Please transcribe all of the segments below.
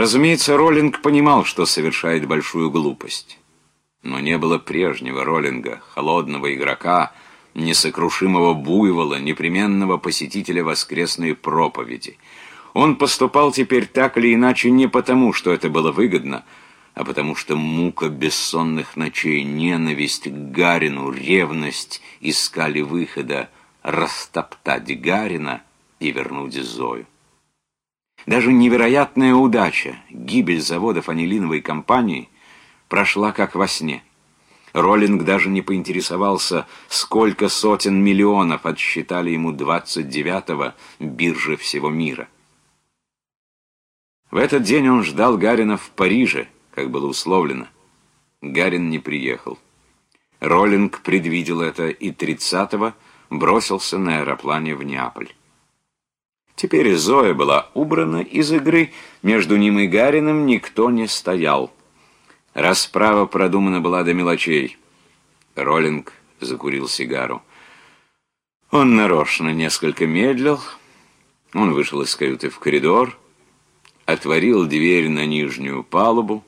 Разумеется, Роллинг понимал, что совершает большую глупость. Но не было прежнего Роллинга, холодного игрока, несокрушимого буйвола, непременного посетителя воскресной проповеди. Он поступал теперь так или иначе не потому, что это было выгодно, а потому что мука бессонных ночей, ненависть к Гарину, ревность искали выхода растоптать Гарина и вернуть Зою. Даже невероятная удача, гибель заводов анилиновой компании, прошла как во сне. Роллинг даже не поинтересовался, сколько сотен миллионов отсчитали ему 29-го биржи всего мира. В этот день он ждал Гарина в Париже, как было условлено. Гарин не приехал. Роллинг предвидел это и 30-го бросился на аэроплане в Неаполь. Теперь Зоя была убрана из игры, между ним и Гариным никто не стоял. Расправа продумана была до мелочей. Роллинг закурил сигару. Он нарочно несколько медлил. Он вышел из каюты в коридор, отворил дверь на нижнюю палубу.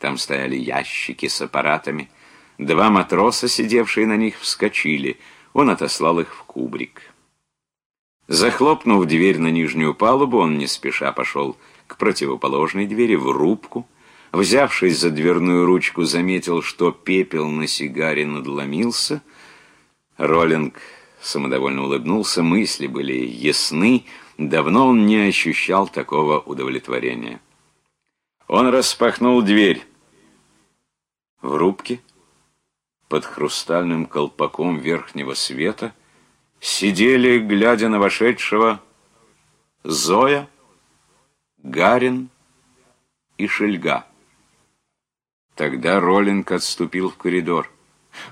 Там стояли ящики с аппаратами. Два матроса, сидевшие на них, вскочили. Он отослал их в кубрик. Захлопнув дверь на нижнюю палубу, он не спеша пошел к противоположной двери, в рубку. Взявшись за дверную ручку, заметил, что пепел на сигаре надломился. Роллинг самодовольно улыбнулся, мысли были ясны, давно он не ощущал такого удовлетворения. Он распахнул дверь. В рубке, под хрустальным колпаком верхнего света, сидели, глядя на вошедшего, Зоя, Гарин и Шельга. Тогда Роллинг отступил в коридор.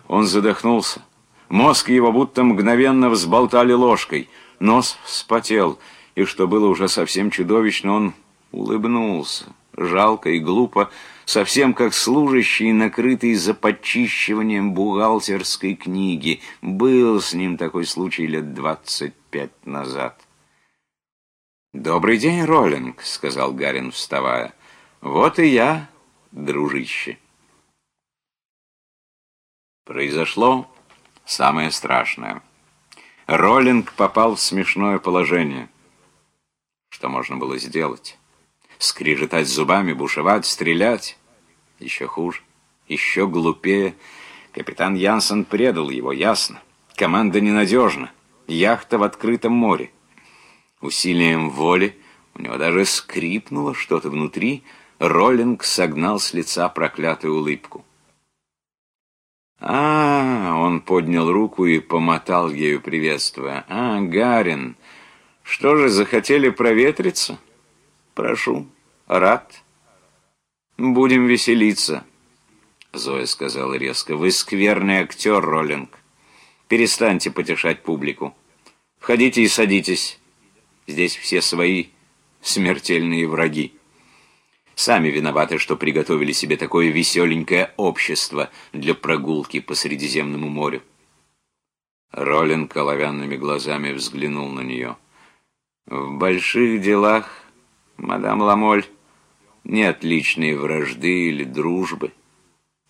Он задохнулся. Мозг его будто мгновенно взболтали ложкой. Нос вспотел, и, что было уже совсем чудовищно, он улыбнулся. Жалко и глупо, совсем как служащий, накрытый за подчищиванием бухгалтерской книги. Был с ним такой случай лет двадцать пять назад. «Добрый день, Роллинг», — сказал Гарин, вставая. «Вот и я, дружище». Произошло самое страшное. Роллинг попал в смешное положение. Что можно было сделать? Скрежетать зубами, бушевать, стрелять. Еще хуже, еще глупее. Капитан Янсен предал его, ясно. Команда ненадежна. Яхта в открытом море. Усилием воли у него даже скрипнуло что-то внутри. Роллинг согнал с лица проклятую улыбку. «А, — он поднял руку и помотал ею, приветствуя. — А, Гарин, что же, захотели проветриться?» Прошу, рад. Будем веселиться. Зоя сказала резко. Вы скверный актер, Роллинг. Перестаньте потешать публику. Входите и садитесь. Здесь все свои смертельные враги. Сами виноваты, что приготовили себе такое веселенькое общество для прогулки по Средиземному морю. Роллинг оловянными глазами взглянул на нее. В больших делах мадам Ламоль, нет личной вражды или дружбы.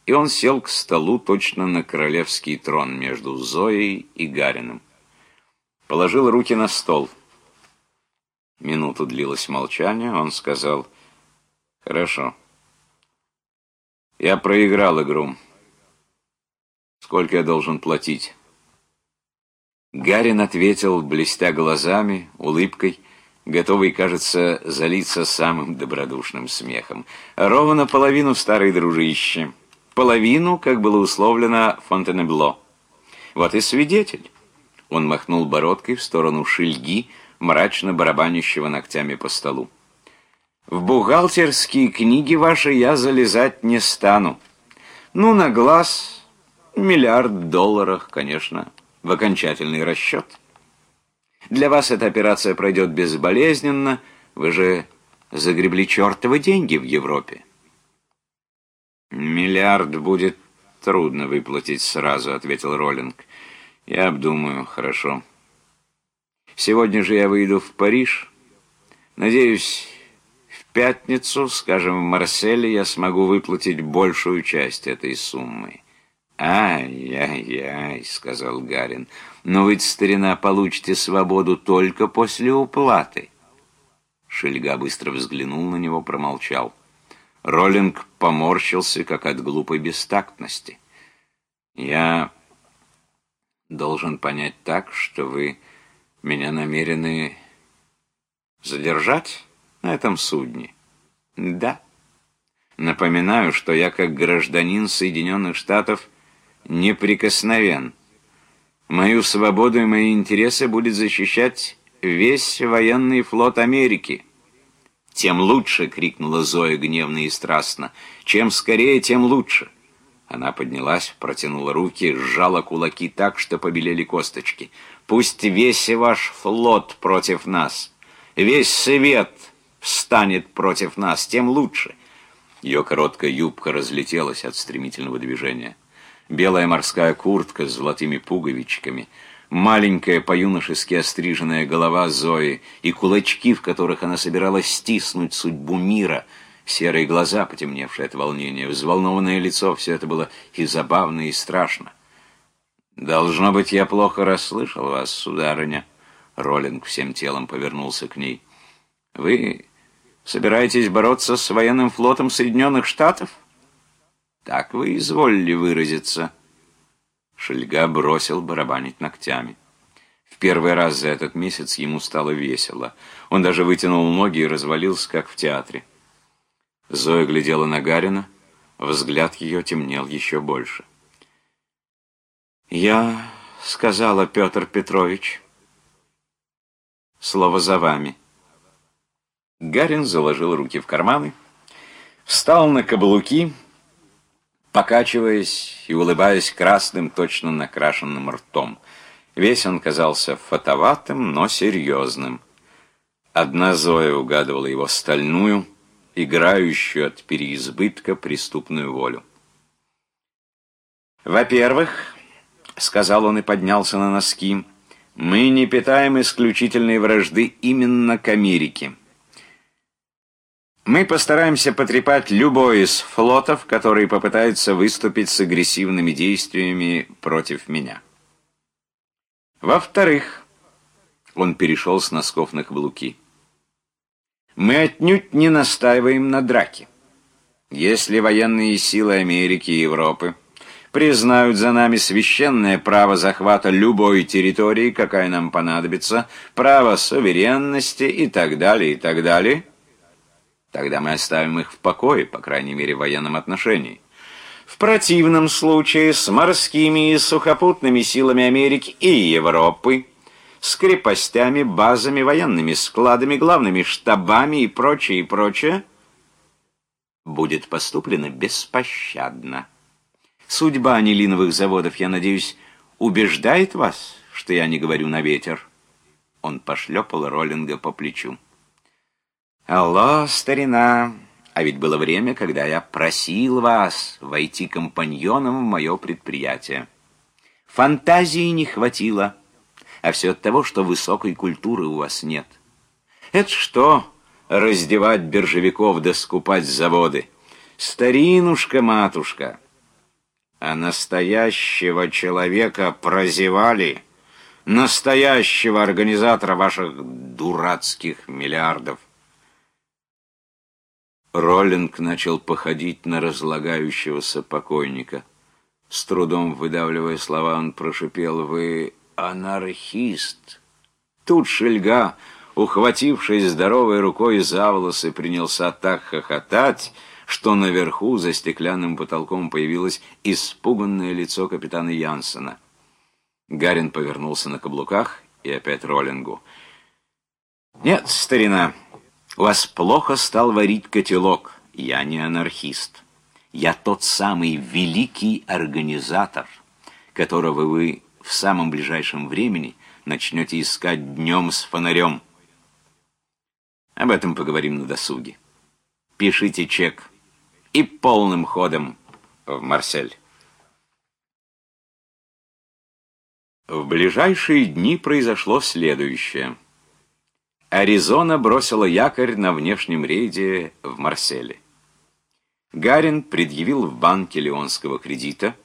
И он сел к столу точно на королевский трон между Зоей и Гарином. Положил руки на стол. Минуту длилось молчание, он сказал, «Хорошо. Я проиграл игру. Сколько я должен платить?» Гарин ответил, блестя глазами, улыбкой, готовый, кажется, залиться самым добродушным смехом. Ровно половину, старый дружище. Половину, как было условлено, Фонтенебло. Вот и свидетель. Он махнул бородкой в сторону шельги, мрачно барабанящего ногтями по столу. В бухгалтерские книги ваши я залезать не стану. Ну, на глаз миллиард долларов, конечно, в окончательный расчет. Для вас эта операция пройдет безболезненно. Вы же загребли чертовы деньги в Европе. «Миллиард будет трудно выплатить сразу», — ответил Роллинг. «Я обдумаю, хорошо. Сегодня же я выйду в Париж. Надеюсь, в пятницу, скажем, в Марселе я смогу выплатить большую часть этой суммы. «Ай-яй-яй», — сказал Гарин, — «но ведь, старина, получите свободу только после уплаты». Шельга быстро взглянул на него, промолчал. Роллинг поморщился, как от глупой бестактности. «Я должен понять так, что вы меня намерены задержать на этом судне?» «Да». Напоминаю, что я как гражданин Соединенных Штатов неприкосновен. Мою свободу и мои интересы будет защищать весь военный флот Америки. «Тем лучше!» — крикнула Зоя гневно и страстно. «Чем скорее, тем лучше!» Она поднялась, протянула руки, сжала кулаки так, что побелели косточки. «Пусть весь ваш флот против нас, весь свет встанет против нас, тем лучше!» Ее короткая юбка разлетелась от стремительного движения. Белая морская куртка с золотыми пуговичками — маленькая по-юношески остриженная голова Зои и кулачки, в которых она собиралась стиснуть судьбу мира, серые глаза, потемневшие от волнения, взволнованное лицо — все это было и забавно, и страшно. «Должно быть, я плохо расслышал вас, сударыня». Роллинг всем телом повернулся к ней. «Вы собираетесь бороться с военным флотом Соединенных Штатов?» «Так вы изволили выразиться». Шельга бросил барабанить ногтями. В первый раз за этот месяц ему стало весело. Он даже вытянул ноги и развалился, как в театре. Зоя глядела на Гарина, взгляд ее темнел еще больше. «Я сказала, Петр Петрович, слово за вами». Гарин заложил руки в карманы, встал на каблуки покачиваясь и улыбаясь красным, точно накрашенным ртом. Весь он казался фотоватым, но серьезным. Одна Зоя угадывала его стальную, играющую от переизбытка преступную волю. «Во-первых, — сказал он и поднялся на носки, — мы не питаем исключительной вражды именно к Америке». Мы постараемся потрепать любой из флотов, который попытается выступить с агрессивными действиями против меня. Во-вторых, он перешел с носков на каблуки. Мы отнюдь не настаиваем на драке. Если военные силы Америки и Европы признают за нами священное право захвата любой территории, какая нам понадобится, право суверенности и так далее, и так далее, Тогда мы оставим их в покое, по крайней мере, в военном отношении. В противном случае с морскими и сухопутными силами Америки и Европы, с крепостями, базами, военными складами, главными штабами и прочее, и прочее, будет поступлено беспощадно. Судьба анилиновых заводов, я надеюсь, убеждает вас, что я не говорю на ветер. Он пошлепал Роллинга по плечу. «Алло, старина, а ведь было время, когда я просил вас войти компаньоном в мое предприятие. Фантазии не хватило, а все от того, что высокой культуры у вас нет. Это что, раздевать биржевиков да скупать заводы? Старинушка-матушка!» А настоящего человека прозевали, настоящего организатора ваших дурацких миллиардов. Роллинг начал походить на разлагающегося покойника. С трудом выдавливая слова, он прошипел «Вы анархист!» Тут Шельга, ухватившись здоровой рукой за волосы, принялся так хохотать, что наверху за стеклянным потолком появилось испуганное лицо капитана Янсена. Гарин повернулся на каблуках и опять Роллингу. «Нет, старина!» Вас плохо стал варить котелок. Я не анархист. Я тот самый великий организатор, которого вы в самом ближайшем времени начнете искать днем с фонарем. Об этом поговорим на досуге. Пишите чек и полным ходом в Марсель. В ближайшие дни произошло следующее. Аризона бросила якорь на внешнем рейде в Марселе. Гарин предъявил в банке Леонского кредита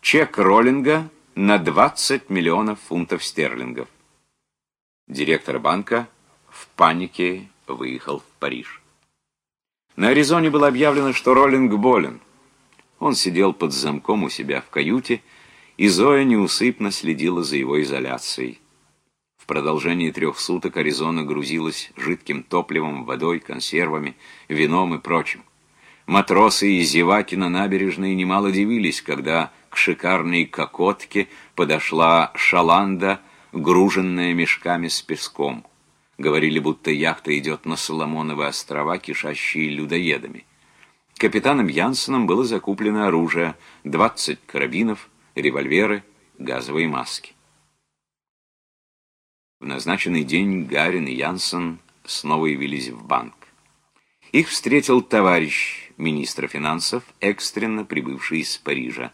чек роллинга на 20 миллионов фунтов стерлингов. Директор банка в панике выехал в Париж. На Аризоне было объявлено, что Роллинг болен. Он сидел под замком у себя в каюте, и Зоя неусыпно следила за его изоляцией. В продолжении трех суток Аризона грузилась жидким топливом, водой, консервами, вином и прочим. Матросы и зеваки на набережной немало дивились, когда к шикарной кокотке подошла шаланда, груженная мешками с песком. Говорили, будто яхта идет на Соломоновы острова, кишащие людоедами. Капитаном Янсеном было закуплено оружие, 20 карабинов, револьверы, газовые маски. В назначенный день Гарин и Янсен снова явились в банк. Их встретил товарищ министра финансов, экстренно прибывший из Парижа.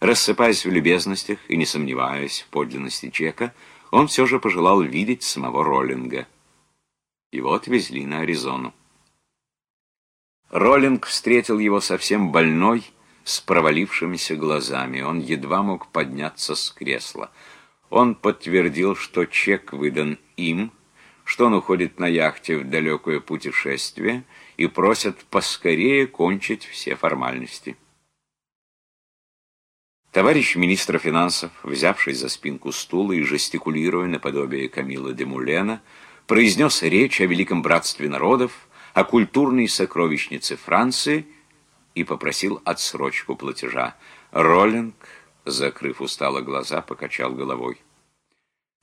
Рассыпаясь в любезностях и не сомневаясь в подлинности чека, он все же пожелал видеть самого Роллинга. Его отвезли на Аризону. Роллинг встретил его совсем больной, с провалившимися глазами. Он едва мог подняться с кресла. Он подтвердил, что чек выдан им, что он уходит на яхте в далекое путешествие и просят поскорее кончить все формальности. Товарищ министра финансов, взявшись за спинку стула и жестикулируя наподобие Камила де Мулена, произнес речь о великом братстве народов, о культурной сокровищнице Франции и попросил отсрочку платежа. Роллинг, закрыв устало глаза, покачал головой.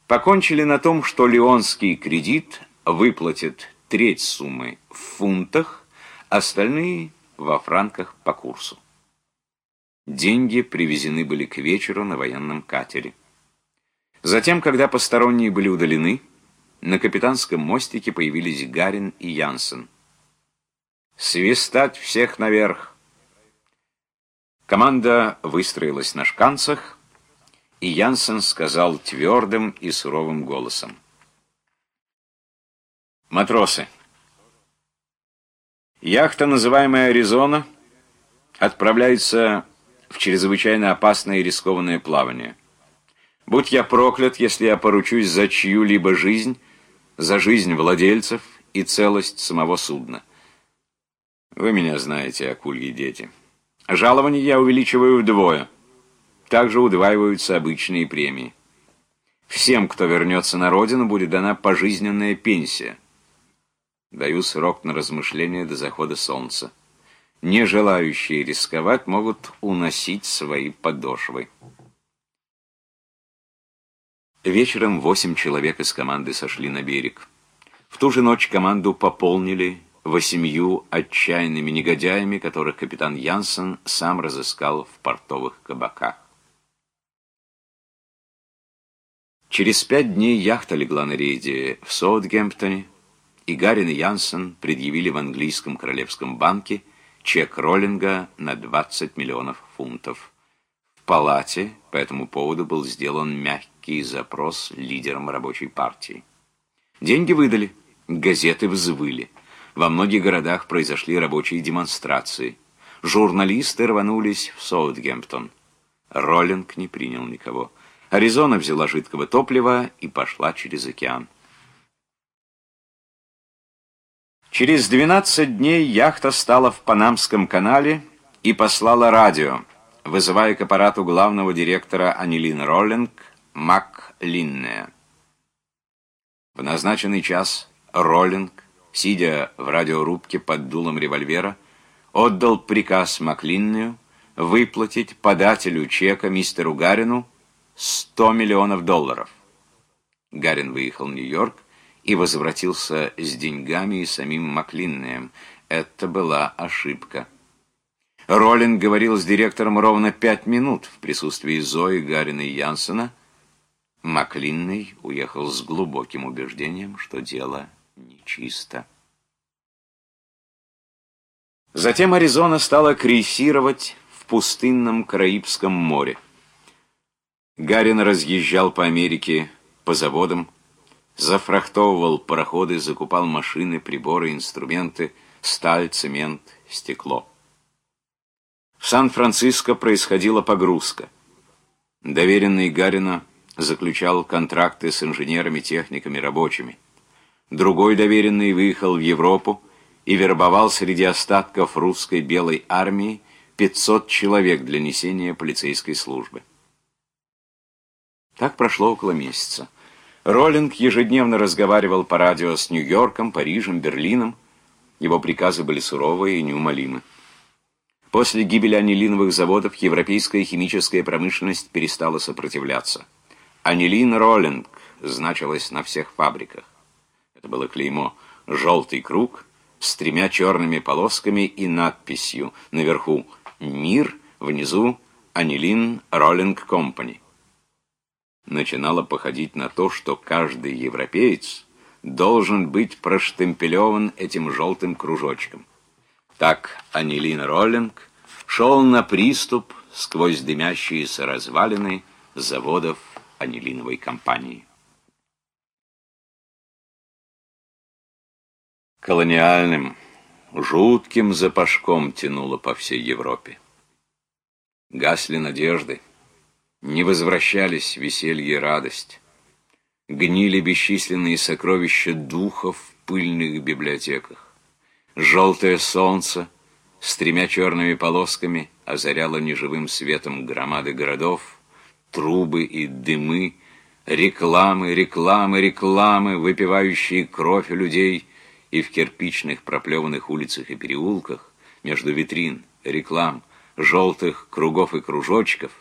Покончили на том, что леонский кредит выплатит треть суммы в фунтах, остальные во франках по курсу. Деньги привезены были к вечеру на военном катере. Затем, когда посторонние были удалены, на капитанском мостике появились Гарин и Янсен. «Свистать всех наверх!» Команда выстроилась на шканцах, и Янсен сказал твердым и суровым голосом. «Матросы, яхта, называемая «Аризона», отправляется в чрезвычайно опасное и рискованное плавание. Будь я проклят, если я поручусь за чью-либо жизнь, за жизнь владельцев и целость самого судна. Вы меня знаете, акульи дети. Жалование я увеличиваю вдвое. Также удваиваются обычные премии. Всем, кто вернется на родину, будет дана пожизненная пенсия. Даю срок на размышление до захода солнца. Не желающие рисковать могут уносить свои подошвы. Вечером восемь человек из команды сошли на берег. В ту же ночь команду пополнили восемью отчаянными негодяями, которых капитан Янсен сам разыскал в портовых кабаках. Через пять дней яхта легла на рейде в Саутгемптоне, и Гарин и Янсен предъявили в английском королевском банке чек роллинга на 20 миллионов фунтов. В палате по этому поводу был сделан мягкий запрос лидерам рабочей партии. Деньги выдали, газеты взвыли. Во многих городах произошли рабочие демонстрации. Журналисты рванулись в Саутгемптон. Роллинг не принял никого. Аризона взяла жидкого топлива и пошла через океан. Через 12 дней яхта стала в Панамском канале и послала радио вызывая к аппарату главного директора Анилин Роллинг Мак Линнея. В назначенный час Роллинг, сидя в радиорубке под дулом револьвера, отдал приказ Маклиннею выплатить подателю чека мистеру Гарину 100 миллионов долларов. Гарин выехал в Нью-Йорк и возвратился с деньгами и самим Маклиннеем. Это была ошибка. Роллинг говорил с директором ровно пять минут в присутствии Зои, Гарина и Янсена. Маклинный уехал с глубоким убеждением, что дело нечисто. Затем Аризона стала крейсировать в пустынном Караибском море. Гарин разъезжал по Америке, по заводам, зафрахтовывал пароходы, закупал машины, приборы, инструменты, сталь, цемент, стекло. В Сан-Франциско происходила погрузка. Доверенный Гарина заключал контракты с инженерами, техниками, рабочими. Другой доверенный выехал в Европу и вербовал среди остатков русской белой армии 500 человек для несения полицейской службы. Так прошло около месяца. Роллинг ежедневно разговаривал по радио с Нью-Йорком, Парижем, Берлином. Его приказы были суровые и неумолимы. После гибели анилиновых заводов европейская химическая промышленность перестала сопротивляться. «Анилин Роллинг» значилось на всех фабриках. Это было клеймо «желтый круг» с тремя черными полосками и надписью наверху «Мир», внизу «Анилин Роллинг Компани» начинало походить на то, что каждый европеец должен быть проштемпелеван этим желтым кружочком. Так Анилин Роллинг шел на приступ сквозь дымящиеся развалины заводов анилиновой компании. Колониальным, жутким запашком тянуло по всей Европе. Гасли надежды. Не возвращались веселье и радость. Гнили бесчисленные сокровища духов в пыльных библиотеках. Желтое солнце с тремя черными полосками озаряло неживым светом громады городов, трубы и дымы, рекламы, рекламы, рекламы, выпивающие кровь людей, и в кирпичных проплеванных улицах и переулках, между витрин, реклам, желтых кругов и кружочков,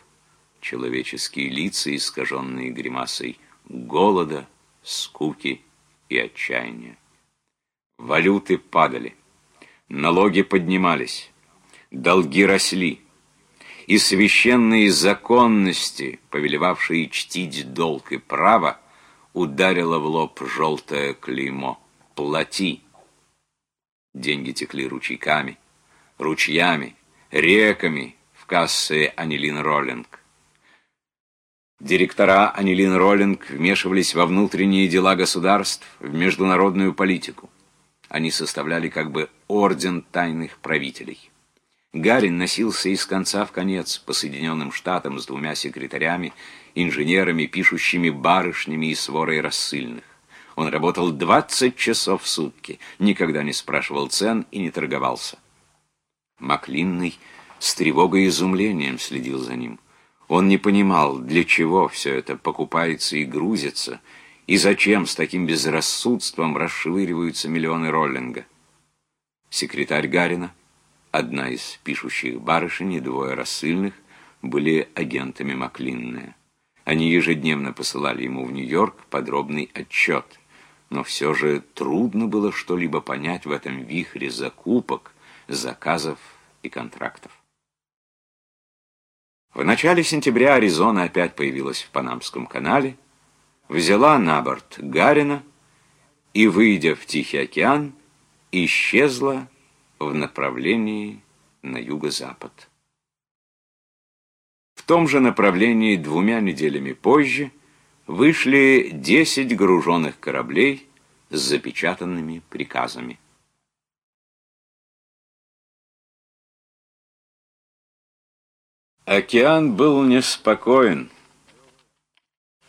человеческие лица, искаженные гримасой голода, скуки и отчаяния. Валюты падали, налоги поднимались, долги росли, и священные законности, повелевавшие чтить долг и право, ударило в лоб желтое клеймо «Плати». Деньги текли ручейками, ручьями, реками в кассе Анилин Роллинг. Директора Анилин Роллинг вмешивались во внутренние дела государств, в международную политику. Они составляли как бы орден тайных правителей. Гарин носился из конца в конец по Соединенным Штатам с двумя секретарями, инженерами, пишущими барышнями и сворой рассыльных. Он работал 20 часов в сутки, никогда не спрашивал цен и не торговался. Маклинный с тревогой и изумлением следил за ним. Он не понимал, для чего все это покупается и грузится, и зачем с таким безрассудством расшвыриваются миллионы роллинга. Секретарь Гарина, одна из пишущих барышень и двое рассыльных, были агентами Маклинная. Они ежедневно посылали ему в Нью-Йорк подробный отчет, но все же трудно было что-либо понять в этом вихре закупок, заказов и контрактов. В начале сентября Аризона опять появилась в Панамском канале, взяла на борт Гарина и, выйдя в Тихий океан, исчезла в направлении на юго-запад. В том же направлении двумя неделями позже вышли 10 груженных кораблей с запечатанными приказами. Океан был неспокоен.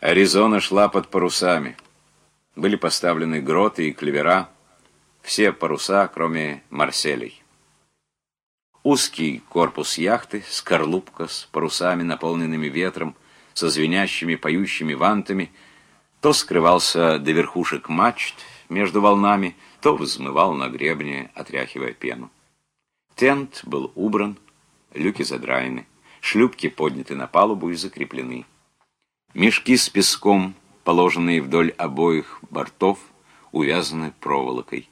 Аризона шла под парусами. Были поставлены гроты и клевера, все паруса, кроме Марселей. Узкий корпус яхты, скорлупка с парусами, наполненными ветром, со звенящими, поющими вантами, то скрывался до верхушек мачт между волнами, то взмывал на гребне, отряхивая пену. Тент был убран, люки задраены. Шлюпки подняты на палубу и закреплены. Мешки с песком, положенные вдоль обоих бортов, увязаны проволокой.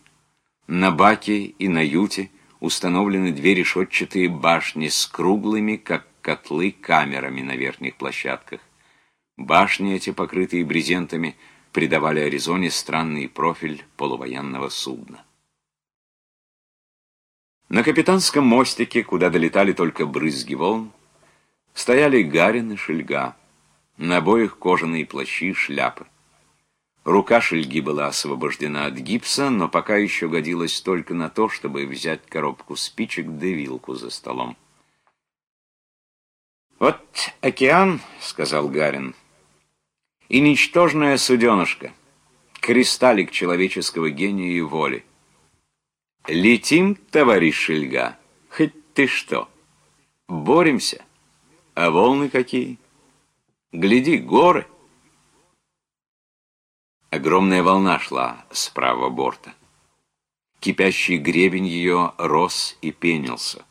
На баке и на юте установлены две решетчатые башни с круглыми, как котлы, камерами на верхних площадках. Башни эти, покрытые брезентами, придавали Аризоне странный профиль полувоенного судна. На капитанском мостике, куда долетали только брызги волн, Стояли Гарин и Шельга, на обоих кожаные плащи и шляпы. Рука Шельги была освобождена от гипса, но пока еще годилась только на то, чтобы взять коробку спичек да вилку за столом. «Вот океан», — сказал Гарин, — «и ничтожная суденышка, кристаллик человеческого гения и воли. Летим, товарищ Шельга, хоть ты что, боремся, а волны какие? Гляди, горы». Огромная волна шла с правого борта. Кипящий гребень ее рос и пенился.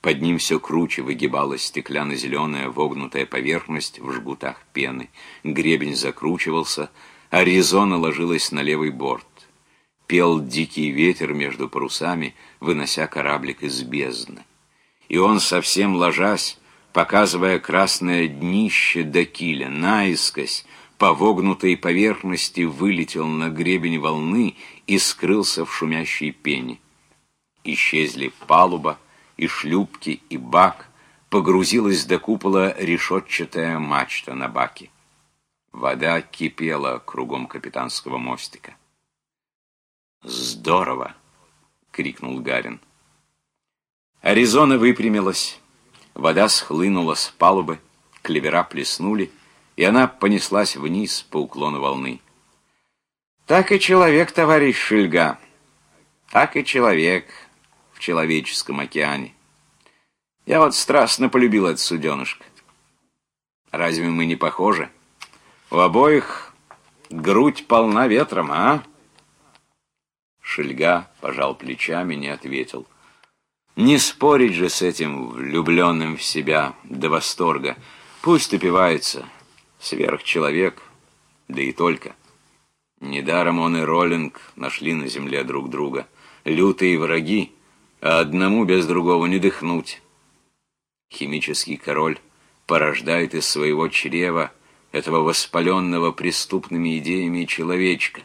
Под ним все круче выгибалась стеклянно-зеленая вогнутая поверхность в жгутах пены. Гребень закручивался, а резона ложилась на левый борт. Пел дикий ветер между парусами, вынося кораблик из бездны. И он, совсем ложась, показывая красное днище до киля, наискось, по вогнутой поверхности вылетел на гребень волны и скрылся в шумящей пене. Исчезли палуба, и шлюпки, и бак, погрузилась до купола решетчатая мачта на баке. Вода кипела кругом капитанского мостика. «Здорово!» — крикнул Гарин. Аризона выпрямилась, вода схлынула с палубы, клевера плеснули, и она понеслась вниз по уклону волны. Так и человек, товарищ Шильга, так и человек в человеческом океане. Я вот страстно полюбил это суденышко. Разве мы не похожи? У обоих грудь полна ветром, а? Шельга пожал плечами, не ответил. Не спорить же с этим влюбленным в себя до восторга. Пусть упивается сверхчеловек, да и только. Недаром он и Роллинг нашли на земле друг друга. Лютые враги, а одному без другого не дыхнуть. Химический король порождает из своего чрева этого воспаленного преступными идеями человечка.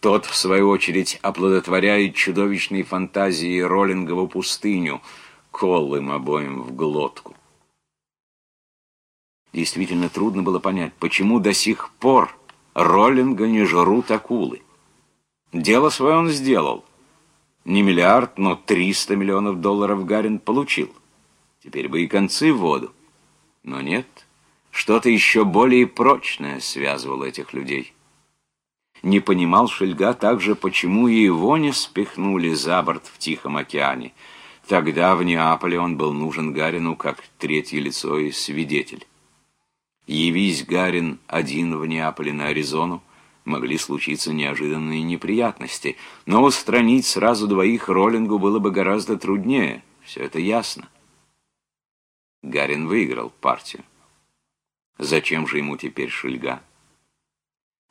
Тот, в свою очередь, оплодотворяет чудовищные фантазии Роллингову пустыню, кол им обоим в глотку. Действительно трудно было понять, почему до сих пор Роллинга не жрут акулы. Дело свое он сделал. Не миллиард, но 300 миллионов долларов Гарин получил. Теперь бы и концы в воду. Но нет, что-то еще более прочное связывало этих людей. Не понимал Шельга также, почему и его не спихнули за борт в Тихом океане. Тогда в Неаполе он был нужен Гарину как третье лицо и свидетель. Явись Гарин один в Неаполе на Аризону, могли случиться неожиданные неприятности, но устранить сразу двоих Роллингу было бы гораздо труднее, все это ясно. Гарин выиграл партию. Зачем же ему теперь Шельга?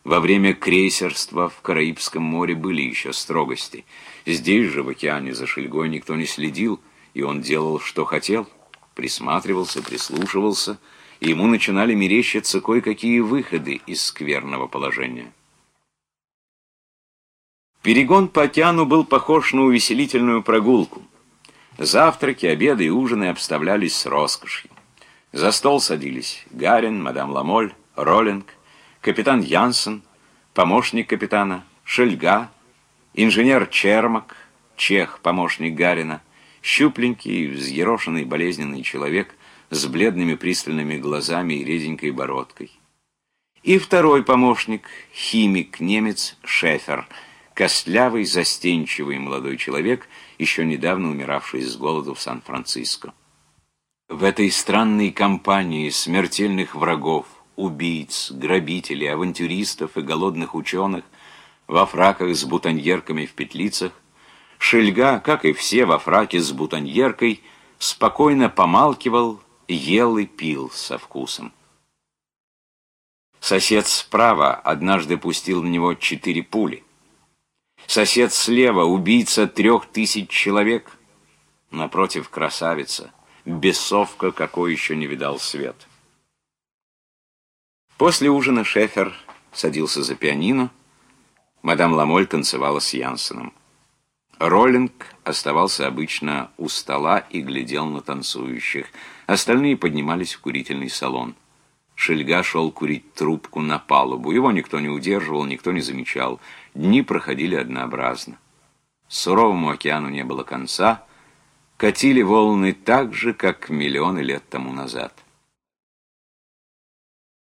Во время крейсерства в Караибском море были еще строгости. Здесь же, в океане, за Шельгой никто не следил, и он делал, что хотел, присматривался, прислушивался — и ему начинали мерещиться кое-какие выходы из скверного положения. Перегон по океану был похож на увеселительную прогулку. Завтраки, обеды и ужины обставлялись с роскошью. За стол садились Гарин, мадам Ламоль, Роллинг, капитан Янсен, помощник капитана, Шельга, инженер Чермак, чех, помощник Гарина, щупленький, взъерошенный болезненный человек, с бледными пристальными глазами и реденькой бородкой. И второй помощник, химик-немец Шефер, костлявый, застенчивый молодой человек, еще недавно умиравший с голоду в Сан-Франциско. В этой странной компании смертельных врагов, убийц, грабителей, авантюристов и голодных ученых во фраках с бутоньерками в петлицах, Шельга, как и все во фраке с бутоньеркой, спокойно помалкивал ел и пил со вкусом. Сосед справа однажды пустил на него четыре пули. Сосед слева — убийца трех тысяч человек. Напротив красавица, бесовка, какой еще не видал свет. После ужина Шефер садился за пианино, мадам Ламоль танцевала с Янсеном. Роллинг оставался обычно у стола и глядел на танцующих. Остальные поднимались в курительный салон. Шельга шел курить трубку на палубу. Его никто не удерживал, никто не замечал. Дни проходили однообразно. Суровому океану не было конца. Катили волны так же, как миллионы лет тому назад.